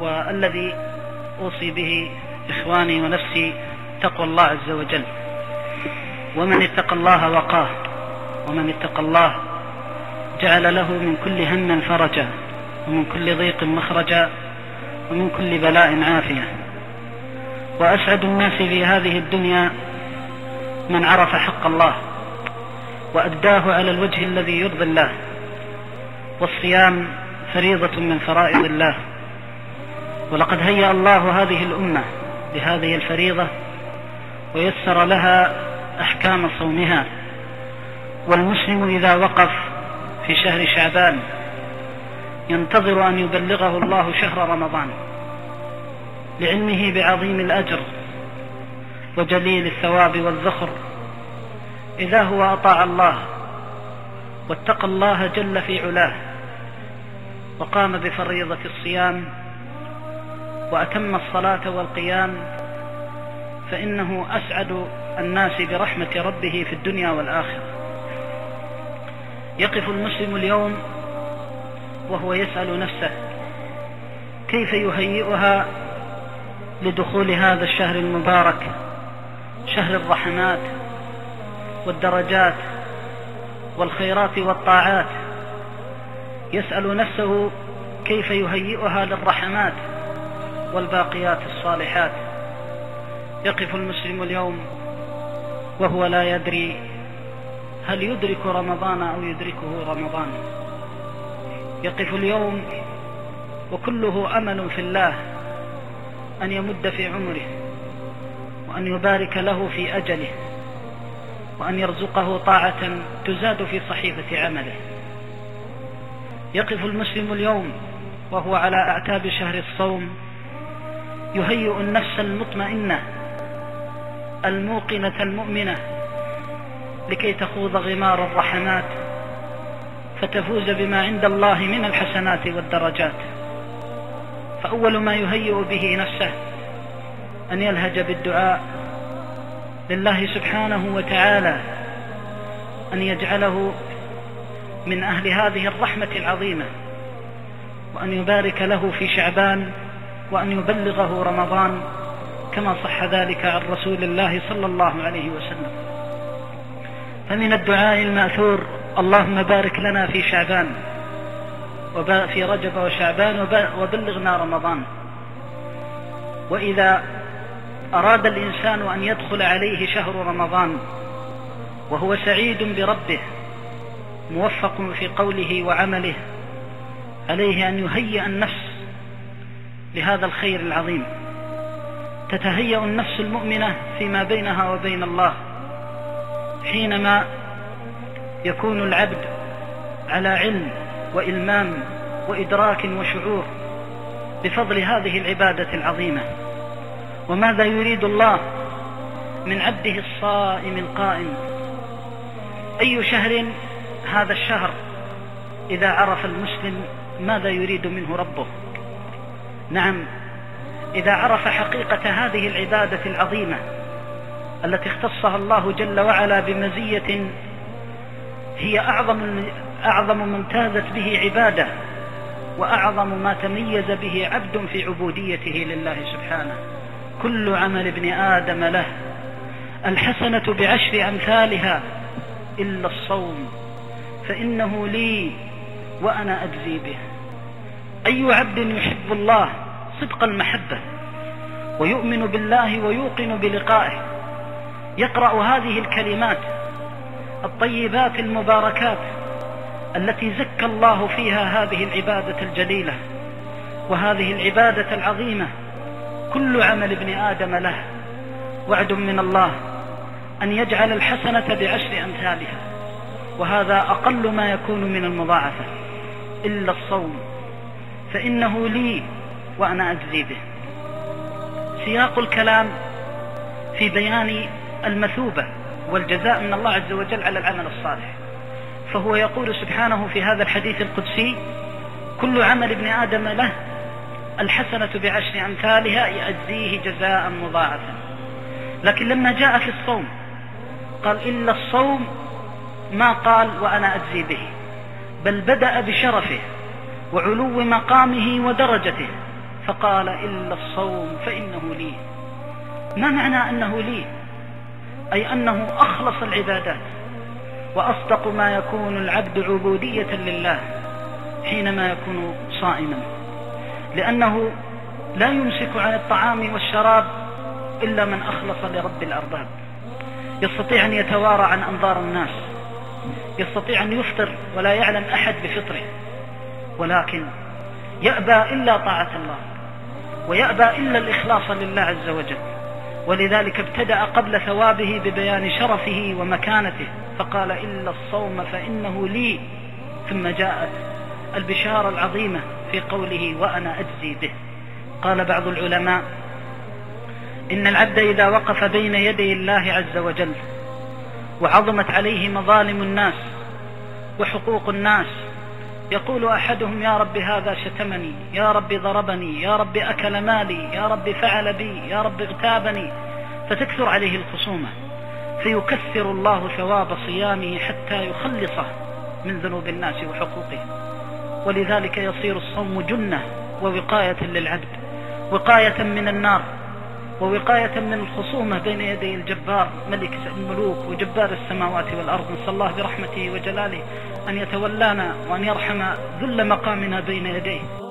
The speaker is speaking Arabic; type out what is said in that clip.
والذي أوصي به إخواني ونفسي تقوى الله عز وجل. ومن اتقى الله وقاه ومن اتقى الله جعل له من كل هم فرجا ومن كل ضيق مخرجا ومن كل بلاء عافية. وأسعد الناس في هذه الدنيا من عرف حق الله وأداه على الوجه الذي يرضي الله. والصيام فريضة من فرائض الله. ولقد هيأ الله هذه الأمة بهذه الفريضة ويسر لها أحكام صومها. والمسلم إذا وقف في شهر شعبان ينتظر أن يبلغه الله شهر رمضان لعلمه بعظيم الأجر وجليل الثواب والذخر. إذا هو أطاع الله واتقى الله جل في علاه وقام بفريضة الصيام وأتم الصلاة والقيام فإنه أسعد الناس برحمة ربه في الدنيا والآخرة. يقف المسلم اليوم وهو يسأل نفسه كيف يهيئها لدخول هذا الشهر المبارك؟ شهر الرحمات والدرجات والخيرات والطاعات. يسأل نفسه كيف يهيئها للرحمات؟ والباقيات الصالحات. يقف المسلم اليوم وهو لا يدري هل يدرك رمضان أو يدركه رمضان. يقف اليوم وكله أمل في الله أن يمد في عمره وأن يبارك له في أجله وأن يرزقه طاعة تزاد في صحيفة عمله. يقف المسلم اليوم وهو على أعتاب شهر الصوم يهيئ النفس المطمئنة الموقنة المؤمنة لكي تخوض غمار الرحمات فتفوز بما عند الله من الحسنات والدرجات. فأول ما يهيئ به نفسه أن يلهج بالدعاء لله سبحانه وتعالى أن يجعله من أهل هذه الرحمة العظيمة وأن يبارك له في شعبان وأن يبلغه رمضان كما صح ذلك عن رسول الله صلى الله عليه وسلم. فمن الدعاء المأثور اللهم بارك لنا في شعبان في رجب وشعبان وبلغنا رمضان. وإذا أراد الإنسان أن يدخل عليه شهر رمضان وهو سعيد بربه موفق في قوله وعمله عليه أن يهيئ النفس لهذا الخير العظيم. تتهيأ النفس المؤمنة فيما بينها وبين الله حينما يكون العبد على علم وإلمام وإدراك وشعور بفضل هذه العبادة العظيمة. وماذا يريد الله من عبده الصائم القائم؟ أي شهر هذا الشهر إذا عرف المسلم ماذا يريد منه ربه؟ نعم إذا عرف حقيقة هذه العبادة العظيمة التي اختصها الله جل وعلا بمزية هي أعظم أعظم ما امتازت به عبادة وأعظم ما تميز به عبد في عبوديته لله سبحانه. كل عمل ابن آدم له الحسنة بعشر أمثالها إلا الصوم فإنه لي وأنا أجزي به. أي عبد يحب الله صدق المحبة ويؤمن بالله ويوقن بلقائه. يقرأ هذه الكلمات الطيبات المباركات التي زكى الله فيها هذه العبادة الجليلة وهذه العبادة العظيمة كل عمل ابن آدم له. وعد من الله أن يجعل الحسنة بعشر أمثالها وهذا أقل ما يكون من المضاعفة إلا الصوم. فإنه لي وأنا أجزي به. سياق الكلام في بيان المثوبة والجزاء من الله عز وجل على العمل الصالح. فهو يقول سبحانه في هذا الحديث القدسي كل عمل ابن آدم له الحسنة بعشر أمثالها يأجزيه جزاء مضاعفا. لكن لما جاء في الصوم قال إلا الصوم ما قال وأنا أجزي به بل بدأ بشرفه وعلو مقامه ودرجته. فقال إلا الصوم فإنه لي. ما معنى أنه لي؟ أي أنه أخلص العبادات وأصدق ما يكون العبد عبودية لله حينما يكون صائما. لأنه لا يمسك عن الطعام والشراب إلا من أخلص لرب الأرباب. يستطيع أن يتوارى عن أنظار الناس. يستطيع أن يفطر ولا يعلم أحد بفطره. ولكن يأبى إلا طاعة الله ويأبى إلا الإخلاص لله عز وجل. ولذلك ابتدأ قبل ثوابه ببيان شرفه ومكانته فقال إلا الصوم فإنه لي. ثم جاءت البشارة العظيمة في قوله وأنا أجزي به. قال بعض العلماء إن العبد إذا وقف بين يدي الله عز وجل وعظمت عليه مظالم الناس وحقوق الناس يقول أحدهم يا رب هذا شتمني يا رب ضربني يا رب أكل مالي يا رب فعل بي يا رب اغتابني فتكثر عليه الخصومة. فيكثر الله ثواب صيامه حتى يخلصه من ذنوب الناس وحقوقهم ولذلك يصير الصوم جنة ووقاية للعبد وقاية من النار. ووقاية من الخصومة بين يدي الجبار ملك الملوك وجبار السماوات والأرض نسأل الله برحمته وجلاله أن يتولانا وأن يرحم ذل مقامنا بين يديه.